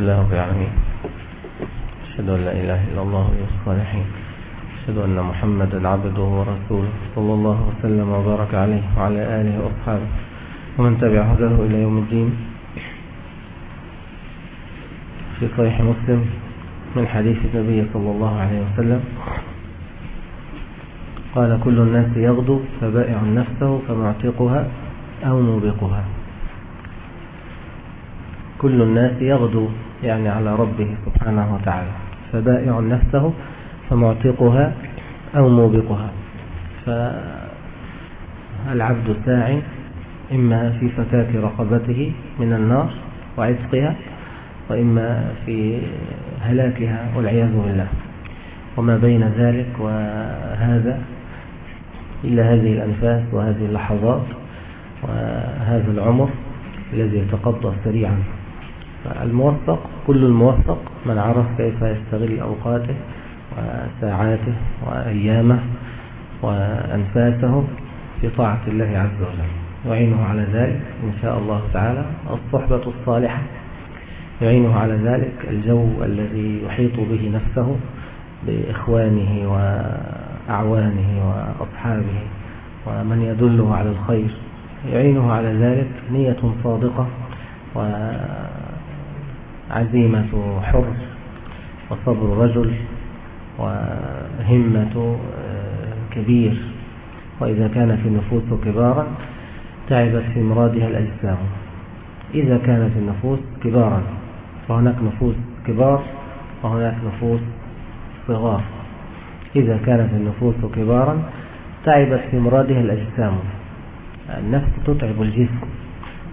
لله رب العالمين أشهد أن لا إله إلا الله الصالحين أشهد أن محمدا عبده ورسوله صلى الله وسلم وبارك عليه وعلى آله وأصحابه ومن تبع هداه إلى يوم الدين في صحيح مسلم من حديث النبي صلى الله عليه وسلم قال كل الناس يغدو فبائع نفسه فمعتقها أو موبقها كل الناس يغدو يعني على ربه سبحانه وتعالى فبائع نفسه فمعتقها أو موبقها. فالعبد ساع إما في فتاة رقبته من النار وعتقها وإما في هلاكها والعياذ بالله. وما بين ذلك وهذا إلا هذه الأنفاس وهذه اللحظات وهذا العمر الذي يتقضى سريعا. الموفق كل الموفق من عرف كيف يستغل أوقاته وساعاته وأيامه وأنفاسه في طاعة الله عز وجل. يعينه على ذلك إن شاء الله تعالى. الصحبة الصالحة يعينه على ذلك الجو الذي يحيط به نفسه بإخوانه وأعوانه وأصحابه ومن يدله على الخير. يعينه على ذلك نية صادقة وعزيمة حر وصبر رجل وهمة كبير. وإذا كانت النفوس كبارا تعبت في مرادها الأجسام إذا كانت النفوس كبارا فهناك نفوس كبار وهناك نفوس صغار. إذا كانت النفوس كبارا تعبت في مرادها الأجسام النفس تتعب الجسم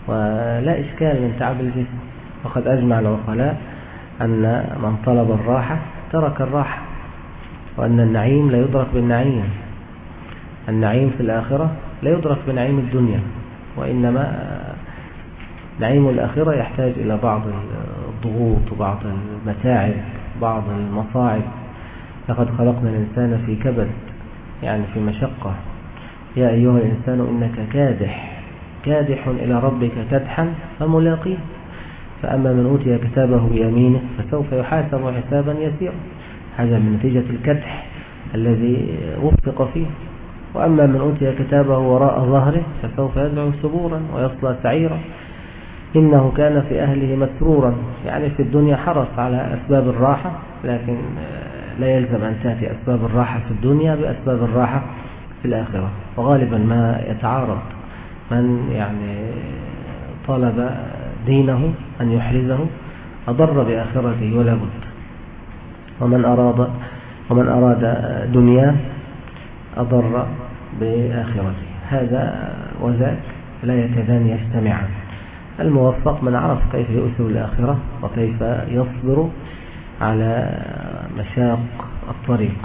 ولا إشكال من تعب الجسم. وقد أجمع العقلاء أن من طلب الراحة ترك الراحة وأن النعيم لا يدرك بالنعيم. النعيم في الآخرة لا يدرك بنعيم الدنيا وإنما نعيم الآخرة يحتاج إلى بعض الضغوط وبعض المتاعب بعض المصاعب. لقد خلقنا الإنسان في كبد يعني في مشقة. يا أيها الإنسان إنك كادح كادح إلى ربك كدحا فملاقيه. فأما من أوتي كتابه بيمينه فسوف يحاسب حسابا يسيرا. هذا من نتيجة الكدح الذي وفق فيه. وأما من أوتي كتابه وراء ظهره فسوف يدعو سبورا ويصلى سعيرا. إنه كان في أهله مسرورا. يعني في الدنيا حرص على أسباب الراحة لكن لا يلزم أن تأتي أسباب الراحة في الدنيا بأسباب الراحة في الآخرة. وغالبا ما يتعارض. من يعني طلب دينه أن يحرزه أضر بآخرته ولا بد. ومن أراد ومن أراد دنياه أضر بآخرته. هذا وذاك لا يكادان يجتمعان الموفق من عرف كيف يؤثر الآخرة وكيف يصبر على مشاق الطريق.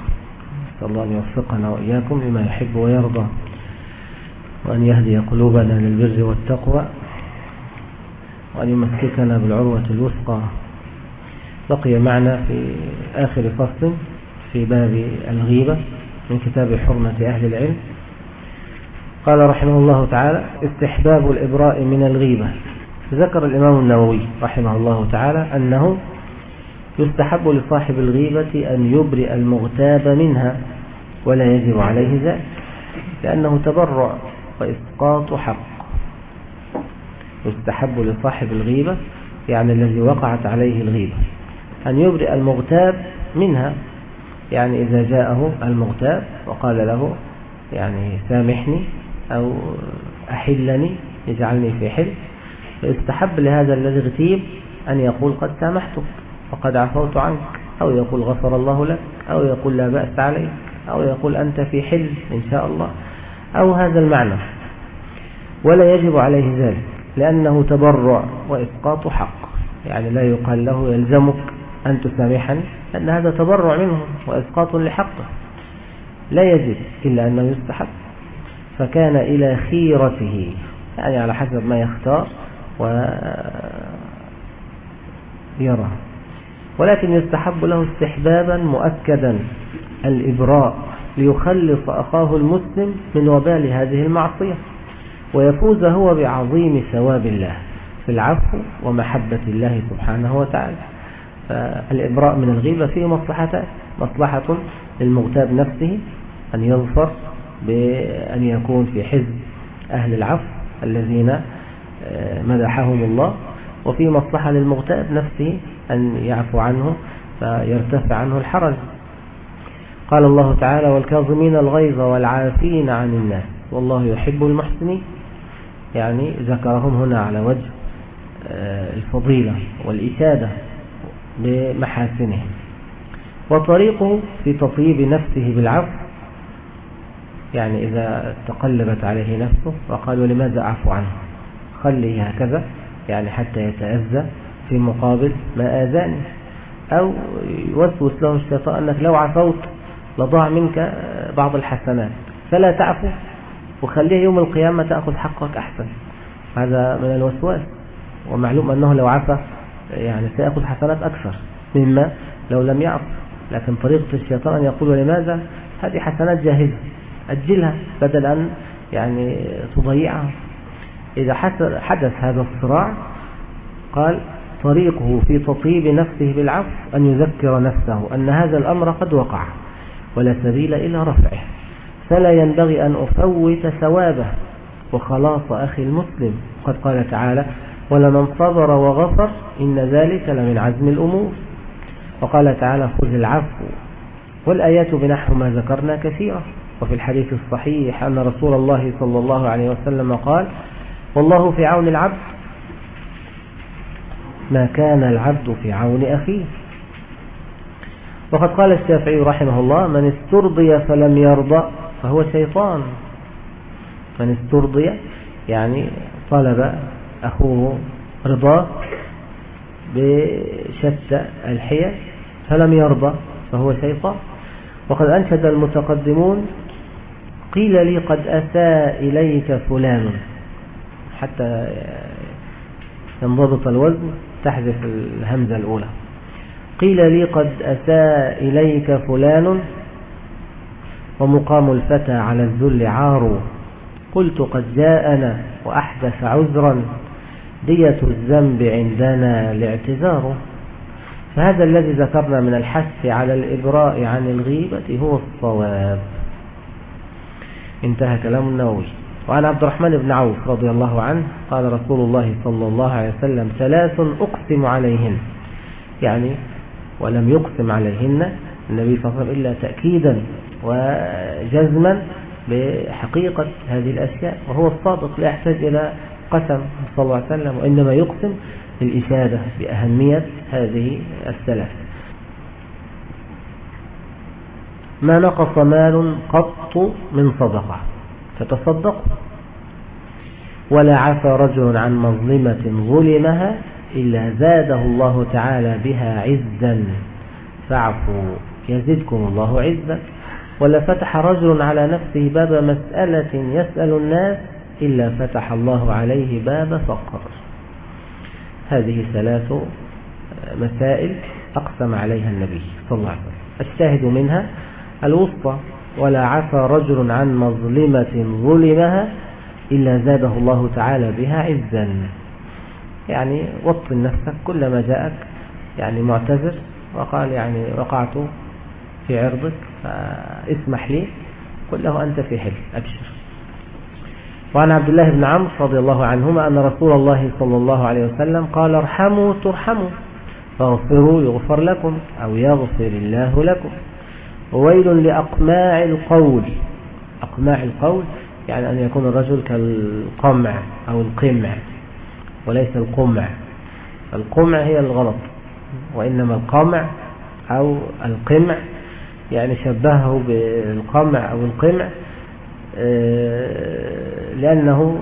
نسأل الله أن يوفقنا وإياكم لما يحب ويرضى وأن يهدي قلوبنا للبر والتقوى. وأن يمسكنا بالعروة الوثقى. بقي معنا في آخر فصل في باب الغيبة من كتاب حرمة أهل العلم. قال رحمه الله تعالى استحباب الإبراء من الغيبة. ذكر الإمام النووي رحمه الله تعالى أنه يستحب لصاحب الغيبة أن يبرئ المغتاب منها ولا يجب عليه ذلك لأنه تبرع وإسقاط حق. يستحب لصاحب الغيبة يعني الذي وقعت عليه الغيبة. أن يبرئ المغتاب منها. يعني إذا جاءه المغتاب وقال له يعني سامحني أو أحلني اجعلني في حل فيستحب لهذا الذي اغتيب أن يقول قد سامحتك وقد عفوت عنك. أو يقول غفر الله لك أو يقول لا بأس عليك أو يقول أنت في حل إن شاء الله. أو هذا المعنى. ولا يجب عليه ذلك. لأنه تبرع وإسقاط حق. يعني لا يقال له يلزمك أن تسامحني لأن هذا تبرع منه وإسقاط لحقه. لا يجب إلا أنه يستحب فكان إلى خيرته يعني على حسب ما يختار ويرى. ولكن يستحب له استحبابا مؤكدا الإبراء ليخلص أخاه المسلم من وبال هذه المعصية. ويفوز هو بعظيم ثواب الله في العفو ومحبة الله سبحانه وتعالى. فالإبراء من الغيبة فيه مصلحتان مصلحة للمغتاب نفسه أن يظفر بأن يكون في حزب أهل العفو الذين آه، مدحهم الله. وفي مصلحة للمغتاب نفسه أن يعفو عنه فيرتفع عنه الحرج. قال الله تعالى والكاظمين الغيظ والعافين عن الناس والله يحب المحسنين. يعني ذكرهم هنا على وجه آه، الفضيلة والإشادة بمحاسنهم وطريقه في تطيب نفسه بالعفو يعني إذا تقلبت عليه نفسه وقال لماذا أعفو عنه؟ خليه هكذا يعني حتى يتأذى في مقابل ما آذاني. أو يوسوس له الشيطان أنك لو عفوت لضاع منك بعض الحسنات. فلا تعفو وخليه يوم القيامة تأخذ حقك أحسن. هذا من الوسواس. ومعلوم أنه لو عفى يعني سيأخذ حسنات أكثر مما لو لم يعف. لكن طريقة الشيطان أن يقول لماذا؟ هذه حسنات جاهزة أجلها بدل أن يعني تضيعها. إذا حدث هذا الصراع قال طريقه في تطيب نفسه بالعفو أن يذكر نفسه أن هذا الأمر قد وقع ولا سبيل إلى رفعه. فلا ينبغي أن أفوت ثوابه. وخلاص أخي المسلم. قد قال تعالى ولمن صبر وغفر إن ذلك لمن عزم الأمور. وقال تعالى خذ العفو والآيات بنحو ما ذكرنا كثيرة وفي الحديث الصحيح أن رسول الله صلى الله عليه وسلم قال والله في عون العبد ما كان العبد في عون أخيه. وقد قال الشافعي رحمه الله من استرضي فلم يرضى فهو شيطان. من استرضي يعني طلب أخوه رضاه بشتى الحيل فلم يرضى فهو شيطان. وقد أنشد المتقدمون قيل لي قد أساء إليك فلان. حتى ينضبط الوزن تحذف الهمزة الأولى. قيل لي قد أساء إليك فلان ومقام الفتى على الذل عار. قلت قد جاءنا وأحدث عذرا. دية الذنب عندنا الاعتذار فهذا الذي ذكرنا من الحث على الإبراء عن الغيبة هو الصواب. انتهى كلام النووي. وعن عبد الرحمن بن عوف رضي الله عنه قال رسول الله صلى الله عليه وسلم ثلاث أقسم عليهن. يعني ولم يقسم عليهن النبي صلى الله عليه وسلم إلا تأكيدا. وجزما بحقيقة هذه الأشياء وهو الصادق لا يحتاج إلى قسم صلى الله عليه وسلم وإنما يقسم للإشادة بأهمية هذه الثلاث. ما نقص مال قط من صدقة؟ فتصدقوا ولا عفى رجل عن مظلمة ظلمها إلا زاده الله تعالى بها عزا. فاعفوا يزدكم الله عزا. ولا فتح رجل على نفسه باب مسألة يسأل الناس إلا فتح الله عليه باب فقر. هذه ثلاث مسائل أقسم عليها النبي صلى الله عليه وسلم. الشاهد منها الوسطى ولا عفى رجل عن مظلمة ظلمها إلا زاده الله تعالى بها عزا. يعني وطن نفسك كلما جاءك يعني معتذر وقال يعني وقعت في عرضك فاسمح لي قل له أنت في حل أبشر. وعن عبد الله بن عمرو رضي الله عنهما أن رسول الله صلى الله عليه وسلم قال ارحموا ترحموا فاغفروا يغفر لكم أو يغفر الله لكم. وويل لأقماع القول. أقماع القول يعني أن يكون الرجل كالقمع أو القمع وليس القمع. القمع هي الغلط وإنما القمع أو القمع يعني شبهه بالقمع أو القمع آه، لأنه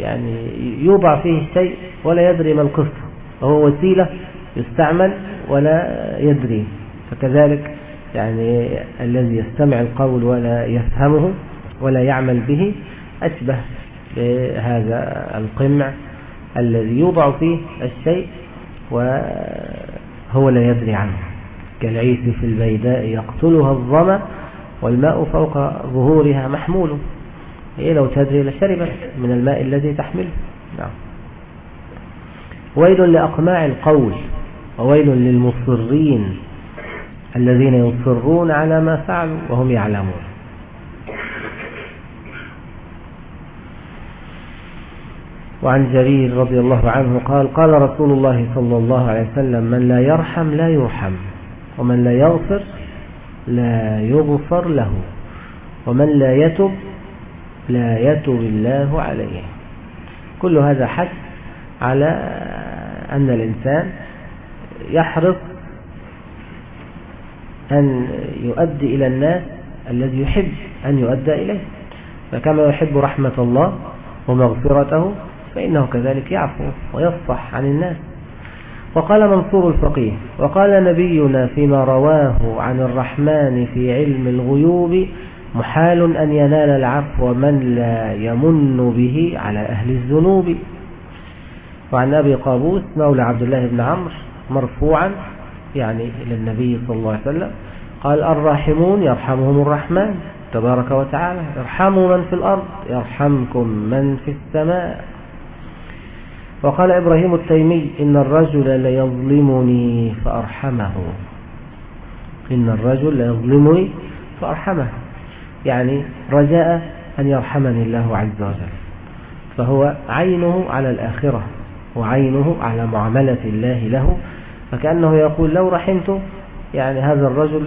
يعني يوضع فيه الشيء ولا يدري ما القصة وهو وسيلة يستعمل ولا يدري. فكذلك يعني الذي يستمع القول ولا يفهمه ولا يعمل به أشبه بهذا القمع الذي يوضع فيه الشيء وهو لا يدري عنه. كالعيس في البيداء يقتلها الظمأ والماء فوق ظهورها محمول. هي لو تدري لشربت من الماء الذي تحمله. نعم. ويل لأقماع القول وويل للمصرين الذين يصرون على ما فعلوا وهم يعلمون. وعن جرير رضي الله عنه قال قال رسول الله صلى الله عليه وسلم من لا يرحم لا يرحم. ومن لا يغفر لا يغفر له. ومن لا يتب لا يتب الله عليه. كل هذا حث على أن الإنسان يحرص أن يؤدي إلى الناس الذي يحب أن يؤدى إليه. فكما يحب رحمة الله ومغفرته فإنه كذلك يعفو ويصفح عن الناس. وقال منصور الفقيه وقال نبينا فيما رواه عن الرحمن في علم الغيوب محال أن ينال العفو من لا يمن به على أهل الذنوب. وعن أبي قابوس مولى عبد الله بن عمرو مرفوعا يعني إلى النبي صلى الله عليه وسلم قال الراحمون يرحمهم الرحمن تبارك وتعالى ارحموا من في الأرض يرحمكم من في السماء. وقال إبراهيم التيمي إن الرجل ليظلمني فأرحمه. إن الرجل ليظلمني فأرحمه. يعني رجاء أن يرحمني الله عز وجل. فهو عينه على الآخرة وعينه على معاملة الله له. فكأنه يقول لو رحمت يعني هذا الرجل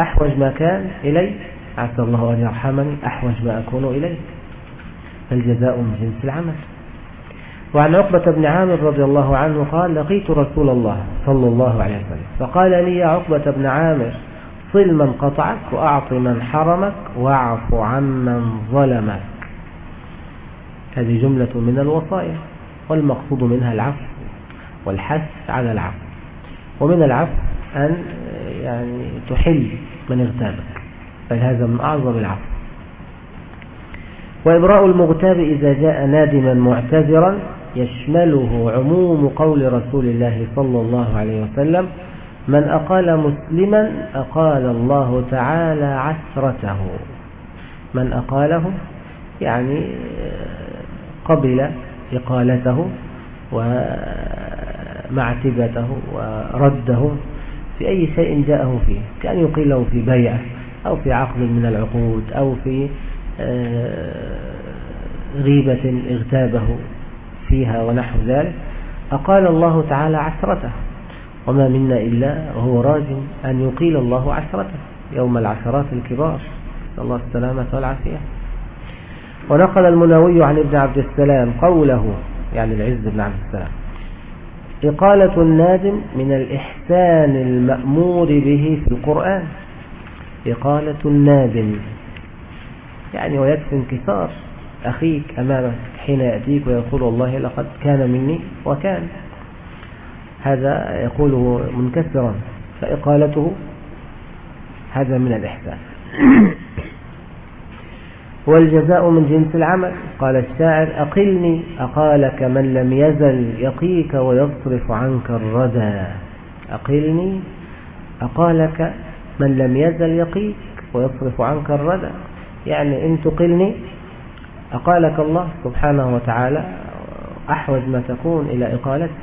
أحوج ما كان إلي. عسى الله أن يرحمني أحوج ما أكون إليه فالجزاء من جنس العمل. وعن عقبة بن عامر رضي الله عنه قال لقيت رسول الله صلى الله عليه وسلم. فقال لي يا عقبة بن عامر صل من قطعك وأعط من حرمك وأعف عمن ظلمك. هذه جملة من الوصايا والمقصود منها العفو والحث على العفو ومن العفو أن يعني تحل من اغتابك فهذا من أعظم العفو. وإبراء المغتاب إذا جاء نادما معتذرا يشمله عموم قول رسول الله صلى الله عليه وسلم من أقال مسلما أقال الله تعالى عسرته من أقاله يعني قبل إقالته ومعتبته ورده في أي شيء جاءه فيه كأن يقيله في بيعة أو في عقد من العقود أو في آه، غيبة اغتابه. فيها ونحو ذلك أقال الله تعالى عسرته وما منا إلا وهو راج أن يقيل الله عسرته يوم العشرات الكبار. نسأل الله السلامة والعافية. ونقل المنوي عن ابن عبد السلام قوله يعني العز بن عبد السلام إقالة النادم من الإحسان المأمور به في القرآن. إقالة النادم يعني ويكفي انكسار. أخيك أمامك حين يأتيك ويقول والله لقد كان مني وكان. هذا يقوله منكسرا فإقالته هذا من الإحسان والجزاء من جنس العمل. قال الشاعر أقلني أقالك من لم يزل يقيك ويصرف عنك الردى أقلني أقالك من لم يزل يقيك ويصرف عنك الردى يعني إن تقلني أقالك الله سبحانه وتعالى أحوج ما تكون إلى إقالته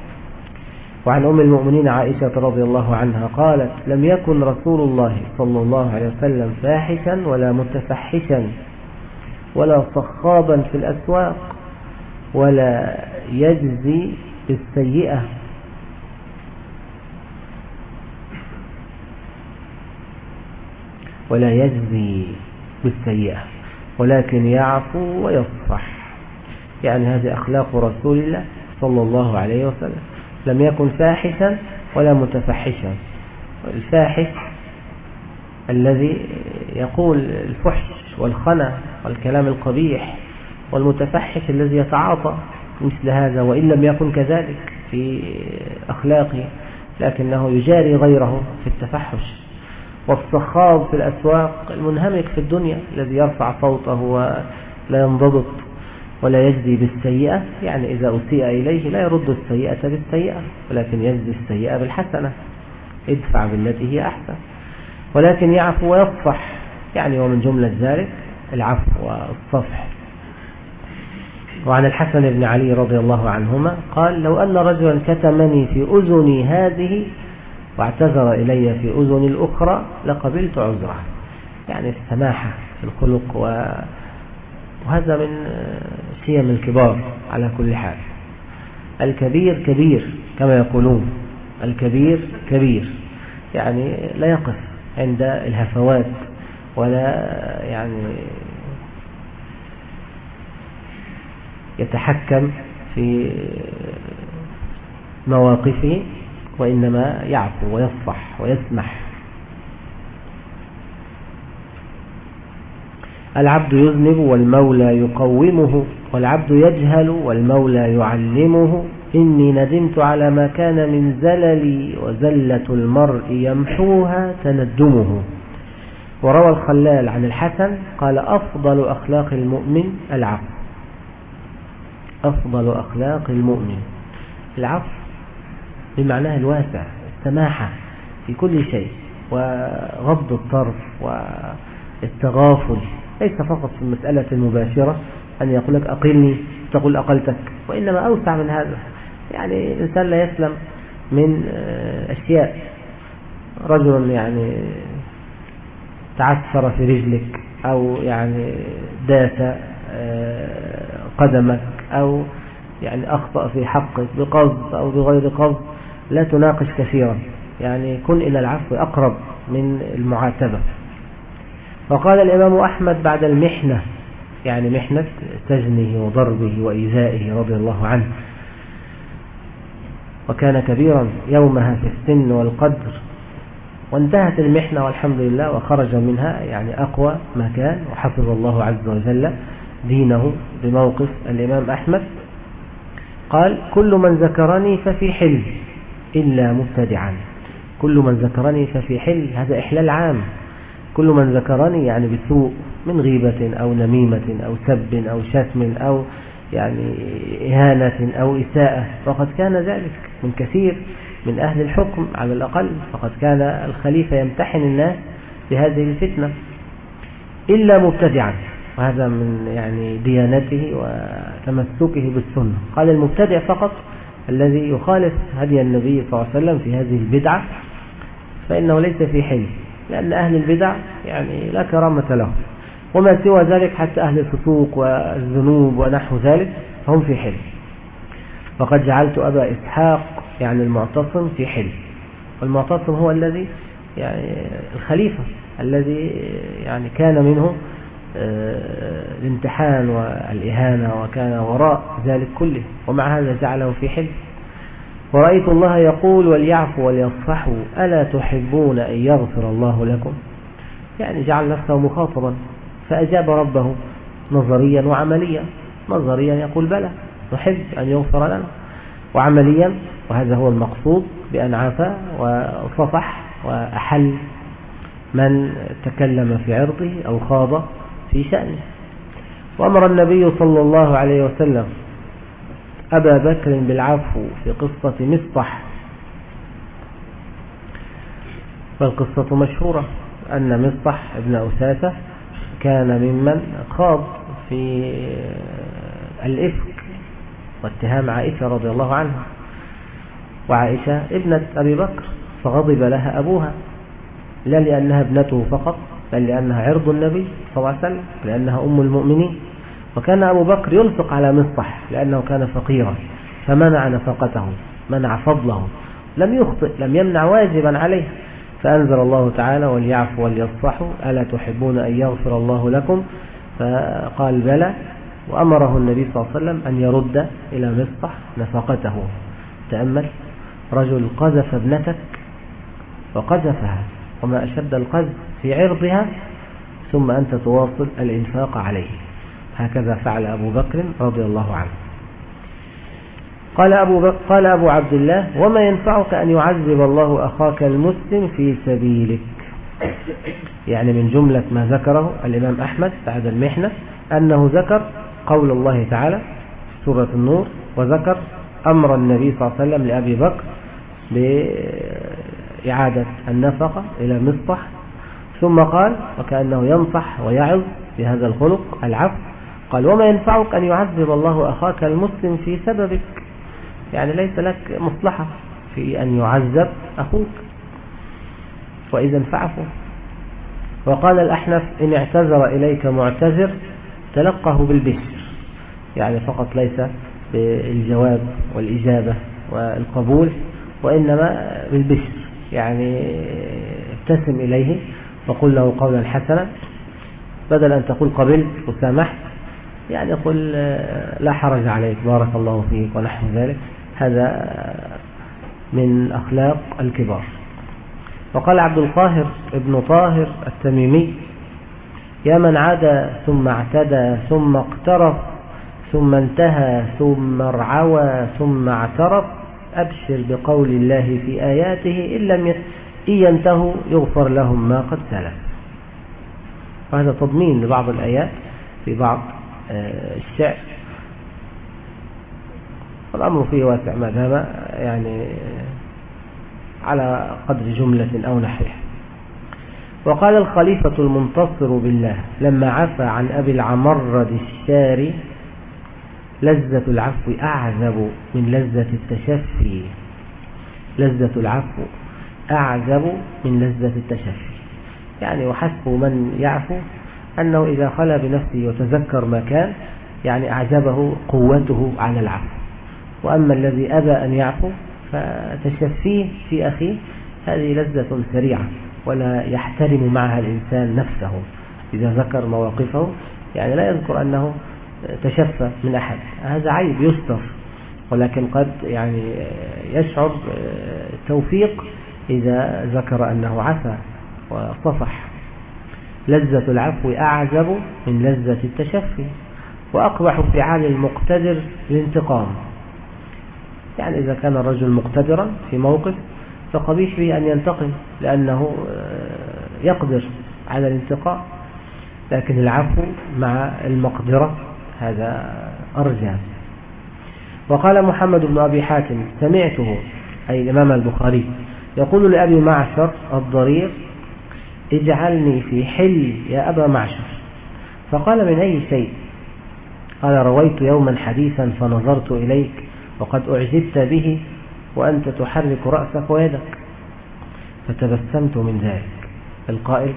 وعن أم المؤمنين عائشة رضي الله عنها قالت لم يكن رسول الله صلى الله عليه وسلم فاحشا ولا متفحشا ولا صخابا في الأسواق ولا يجزي بالسيئة. ولا يجزي بالسيئة. ولكن يعفو ويصفح. يعني هذه أخلاق رسول الله صلى الله عليه وسلم. لم يكن فاحشا ولا متفحشا. الفاحش الذي يقول الفحش والخنا والكلام القبيح والمتفحش الذي يتعاطى مثل هذا وإن لم يكن كذلك في أخلاقه لكنه يجاري غيره في التفحش. والصخاب في الأسواق المنهمك في الدنيا الذي يرفع صوته ولا ينضبط ولا يجزي بالسيئة يعني إذا أسيء إليه لا يرد السيئة بالسيئة ولكن يجزي السيئة بالحسنة. ادفع بالتي هي أحسن. ولكن يعفو ويصفح يعني ومن جملة ذلك العفو والصفح. وعن الحسن بن علي رضي الله عنهما قال لو أن رجلا كتمني في أذني هذه واعتذر إلي في أذني الأخرى لقبلت عذره يعني السماحة في الخلق وهذا من سيم الكبار على كل حال. الكبير كبير كما يقولون. الكبير كبير. يعني لا يقف عند الهفوات ولا يعني يتحكم في مواقفه. وإنما يعفو ويصفح ويسمح. العبد يذنب والمولى يقومه والعبد يجهل والمولى يعلمه. إني ندمت على ما كان من زللي وزلة المرء يمحوها تندمه. وروى الخلال عن الحسن قال أفضل أخلاق المؤمن العفو. أفضل أخلاق المؤمن. العفو بمعناه الواسع السماحة في كل شيء وغض الطرف والتغافل ليس فقط في المسألة المباشرة أن يقول لك أقلني تقول أقلتك وإنما أوسع من هذا. يعني الإنسان لا يسلم من آه، أشياء. رجل يعني تعثر في رجلك أو يعني داس آه، قدمك أو يعني أخطأ في حقك بقصد أو بغير قصد لا تناقش كثيرا. يعني كن إلى العفو أقرب من المعاتبة. وقال الإمام أحمد بعد المحنة يعني محنة سجنه وضربه وإيذائه رضي الله عنه. وكان كبيرا يومها في السن والقدر. وانتهت المحنة والحمد لله وخرج منها يعني أقوى ما كان وحفظ الله عز وجل دينه بموقف الإمام أحمد. قال كل من ذكرني ففي حل إلا مبتدعا. كل من ذكرني ففي حل هذا إحلال عام. كل من ذكرني يعني بسوء من غيبة أو نميمة أو سب أو شتم أو يعني إهانة أو إساءة. فقد كان ذلك من كثير من أهل الحكم على الأقل. فقد كان الخليفة يمتحن الناس بهذه الفتنة إلا مبتدعا. وهذا من يعني ديانته وتمسكه بالسنة. قال المبتدع فقط الذي يخالف هدي النبي صلى الله عليه وسلم في هذه البدعة فإنه ليس في حل لأن أهل البدع يعني لا كرامة لهم وما سوى ذلك حتى أهل الفسوق والذنوب ونحو ذلك هم في حل وقد جعلت أبا إسحاق يعني المعتصم في حل والمعتصم هو الذي يعني الخليفة الذي يعني كان منه الامتحان والإهانة وكان وراء ذلك كله. ومع هذا جعله في حل ورأيت الله يقول وليعفوا وليصفحوا ألا تحبون أن يغفر الله لكم؟ يعني جعل نفسه مخاطبا فأجاب ربه نظريا وعمليا. نظريا يقول بلى نحب أن يغفر لنا. وعمليا وهذا هو المقصود بأن عفى وصفح وأحل من تكلم في عرضه أو خاض. في شأنه. وأمر النبي صلى الله عليه وسلم أبا بكر بالعفو في قصة مصطح. فالقصة مشهورة أن مصطح ابن أساسة كان ممن خاض في الإفك واتهام عائشة رضي الله عنها. وعائشة ابنة أبي بكر فغضب لها أبوها لا لأنها ابنته فقط بل لأنها عرض النبي صلى الله عليه وسلم لأنها أم المؤمنين. وكان أبو بكر ينفق على مصطح لأنه كان فقيرا فمنع نفقته منع فضله لم يخطئ لم يمنع واجبا عليه. فأنزل الله تعالى وليعفوا وليصفحوا ألا تحبون أن يغفر الله لكم؟ فقال بلى. وأمره النبي صلى الله عليه وسلم أن يرد إلى مصطح نفقته. تأمل رجل قذف ابنتك وقذفها وما أشد القذف في عرضها ثم أنت تواصل الإنفاق عليه. هكذا فعل أبو بكر رضي الله عنه. قال أبو, قال أبو عبد الله وما ينفعك أن يعذب الله أخاك المسلم في سبيلك؟ يعني من جملة ما ذكره الإمام أحمد بعد المحنة أنه ذكر قول الله تعالى سورة النور وذكر أمر النبي صلى الله عليه وسلم لأبي بكر بإعادة النفقة إلى مصطح ثم قال وكأنه ينصح ويعظ بهذا الخلق العفو. قال وما ينفعك أن يعذب الله أخاك المسلم في سببك؟ يعني ليس لك مصلحة في أن يعذب أخوك. وإذا فعفوا وقال الأحنف إن اعتذر إليك معتذر تلقه بالبشر. يعني فقط ليس بالجواب والإجابة والقبول وإنما بالبشر. يعني ابتسم إليه وقل له قولا حسنا. بدل أن تقول قبلت وسامحت يعني قل لا حرج عليك بارك الله فيك ونحو ذلك. هذا من أخلاق الكبار. وقال عبد القاهر ابن طاهر التميمي يا من عدا ثم اعتدى ثم اقترف ثم انتهى ثم ارعوى ثم اعترف أبشر بقول الله في آياته إن لم إن ينتهوا يغفر لهم ما قد سلف. وهذا تضمين لبعض الآيات في بعض آه، الشعر. والأمر فيه واسع ما دام يعني على قدر جملة أو نحوها. وقال الخليفة المنتصر بالله لما عفى عن أبي العمرد الشاري لذة العفو أعذب من لذة التشفي. لذة العفو أعذب من لذة التشفي يعني وحسب من يعفو أنه إذا خلى بنفسه وتذكر ما كان يعني أعجبه قوته على العفو. وأما الذي أبى أن يعفو فتشفيه في أخيه هذه لذة سريعة ولا يحترم معها الإنسان نفسه. إذا ذكر مواقفه يعني لا يذكر أنه تشفى من أحد. هذا عيب يستر ولكن قد يعني يشعر توفيق إذا ذكر أنه عفى وصفح. لذة العفو أعجب من لذة التشفي وأقبح فعال المقتدر الانتقام يعني إذا كان الرجل مقتدرا في موقف فقبيح به أن ينتقم لأنه آه، يقدر على الانتقام لكن العفو مع المقدرة هذا أرجى وقال محمد بن أبي حاتم سمعته أي الإمام البخاري يقول لأبي معشر الضرير اجعلني في حل يا أبا معشر. فقال من أي شيء؟ قال رويت يوما حديثا فنظرت إليك وقد أعجبت به وأنت تحرك رأسك ويدك. فتبسمت من ذلك. القائل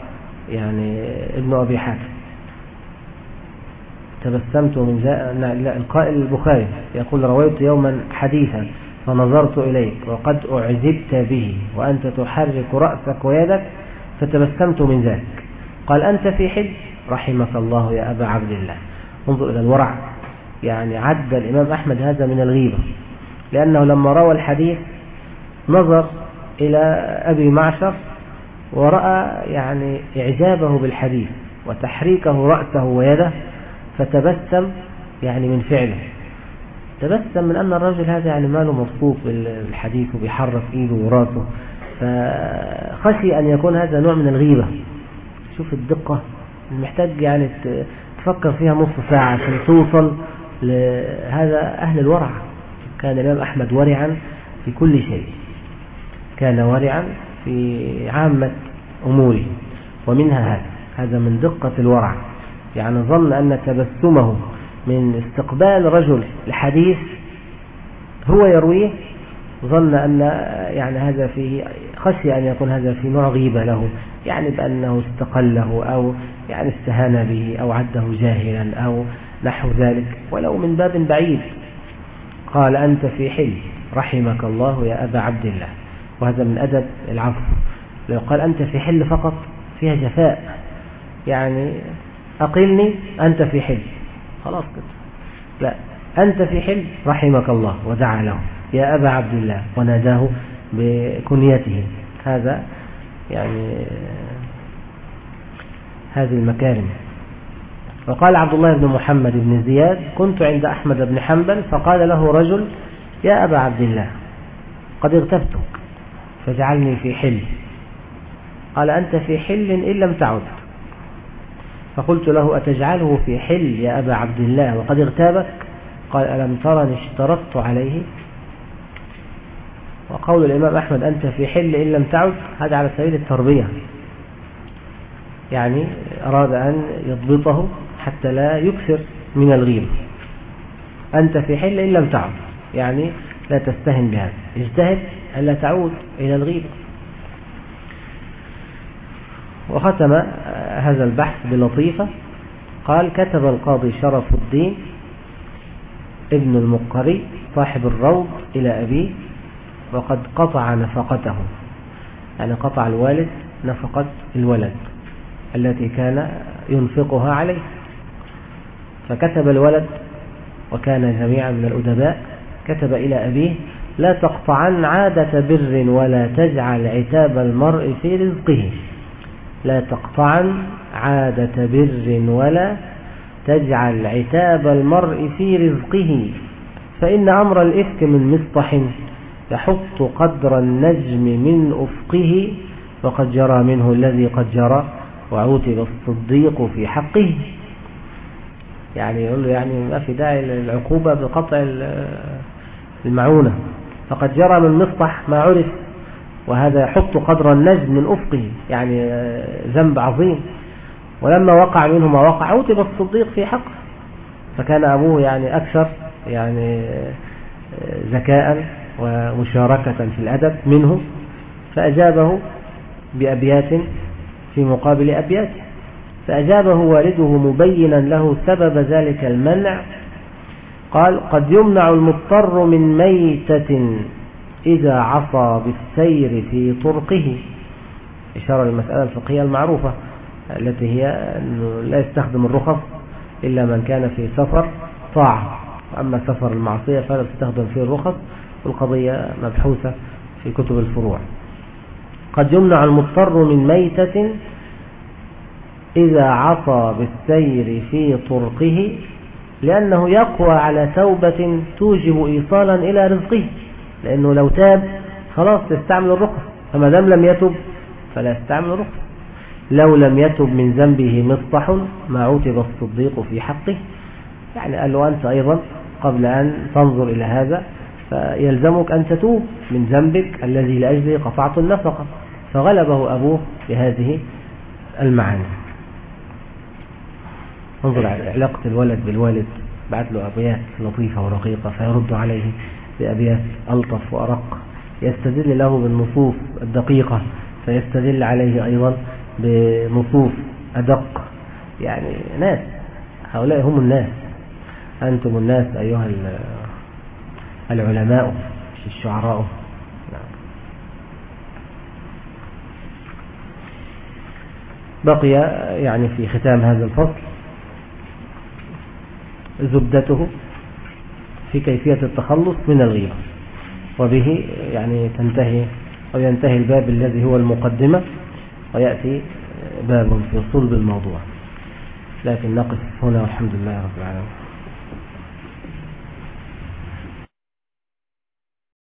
يعني ابن أبي حاتم. تبسمت من ذلك القائل البخاري يقول رويت يوما حديثا فنظرت إليك وقد أعجبت به وأنت تحرك رأسك ويدك فتبسمت من ذلك. قال أنت في حل رحمك الله يا أبا عبد الله. انظر إلى الورع. يعني عد الإمام أحمد هذا من الغيبة. لأنه لما روى الحديث نظر إلى أبي معشر ورأى يعني إعجابه بالحديث وتحريكه رأسه ويده فتبسم يعني من فعله. تبسم من أن الرجل هذا يعني ماله مبسوط بالحديث وبيحرك إيده وراسه. فخشي أن يكون هذا نوع من الغيبة. شوف الدقة. محتاج يعني تفكر فيها نص ساعة عشان توصل لهذا أهل الورع. كان الإمام أحمد ورعا في كل شيء. كان ورعا في عامة أموره. ومنها هذا. هذا من دقة الورع. يعني ظن أن تبسمه. من استقبال رجل الحديث هو يرويه ظن أن يعني هذا فيه خشي أن يكون هذا في نوع غيبة له يعني بأنه استقله أو يعني استهان به أو عده جاهلا أو نحو ذلك ولو من باب بعيد. قال أنت في حل رحمك الله يا أبا عبد الله. وهذا من أدب العفو. لو قال أنت في حل فقط فيها جفاء. يعني أقلني أنت في حل خلاص كده. لا أنت في حل رحمك الله ودعا له. يا أبا عبد الله وناداه بكنيته. هذا يعني هذه المكارم. وقال عبد الله بن محمد بن زياد كنت عند أحمد بن حنبل. فقال له رجل يا أبا عبد الله قد اغتبتك فاجعلني في حل قال أنت في حل إن لم تعد. فقلت له أتجعله في حل يا أبا عبد الله؟ وقد اغتابك قال ألم ترني اشترطت عليه؟ وقول الإمام أحمد أنت في حل إن لم تعد؟ هذا على سبيل التربية. يعني أراد أن يضبطه حتى لا يكثر من الغيبة أنت في حل إن لم تعد. يعني لا تستهن بهذا. اجتهد ألا تعود إلى الغيبة وختم هذا البحث بلطيفة. قال كتب القاضي شرف الدين ابن المقري صاحب الروض إلى أبيه وقد قطع نفقته. يعني قطع الوالد نفقة الولد التي كان ينفقها عليه. فكتب الولد وكان جميعا من الأدباء. كتب إلى أبيه لا تقطعن عادة بر ولا تجعل عتاب المرء في رزقه. لا تقطعن عادة بر ولا تجعل عتاب المرء في رزقه فإن أمر الإفك من مصطح يحط قدر النجم من أفقه وقد جرى منه الذي قد جرى وعوتب الصديق في حقه. يعني يقول له يعني ما في داعي للعقوبة بقطع المعونة. فقد جرى من مصطح ما عرف وهذا يحط قدر النجم من أفقه يعني ذنب عظيم. ولما وقع منه ما وقع عوتب الصديق في حقه فكان أبوه يعني أكثر يعني ذكاء ومشاركة في الأدب منه فأجابه بأبيات في مقابل أبياته. فأجابه والده مبينا له سبب ذلك المنع. قال قد يمنع المضطر من ميتة إذا عصى بالسير في طرقه. إشارة للمسألة الفقهية المعروفة التي هي أنه لا يستخدم الرخص إلا من كان في سفر طاعة. أما سفر المعصية فلا تستخدم فيه الرخص والقضية مبحوثة في كتب الفروع. قد يمنع المضطر من ميتة إذا عصى بالسير في طرقه لأنه يقوى على توبة توجب إيصالا إلى رزقه. لأنه لو تاب خلاص يستعمل الرخص فما دام لم يتب فلا يستعمل الرخص. لو لم يتب من ذنبه مصطح ما عتب الصديق في حقه. يعني قال له أنت أيضا قبل أن تنظر إلى هذا فيلزمك أن تتوب. من ذنبك الذي لأجله قطعت النفقة. فغلبه أبوه بهذه المعاني. انظر على علاقة الولد بالوالد بعت له أبيات لطيفة ورقيقة فيرد عليه. بأبيات ألطف وأرق. يستدل له بالنصوص الدقيقة فيستدل عليه أيضا بنصوص أدق. يعني ناس هؤلاء هم الناس. أنتم الناس أيها العلماء الشعراء. نعم. بقي يعني في ختام هذا الفصل زبدته. في كيفية التخلص من الغيرة. وبه يعني تنتهي أو ينتهي الباب الذي هو المقدمة ويأتي باب في صلب الموضوع. لكن نقف هنا والحمد لله رب العالمين.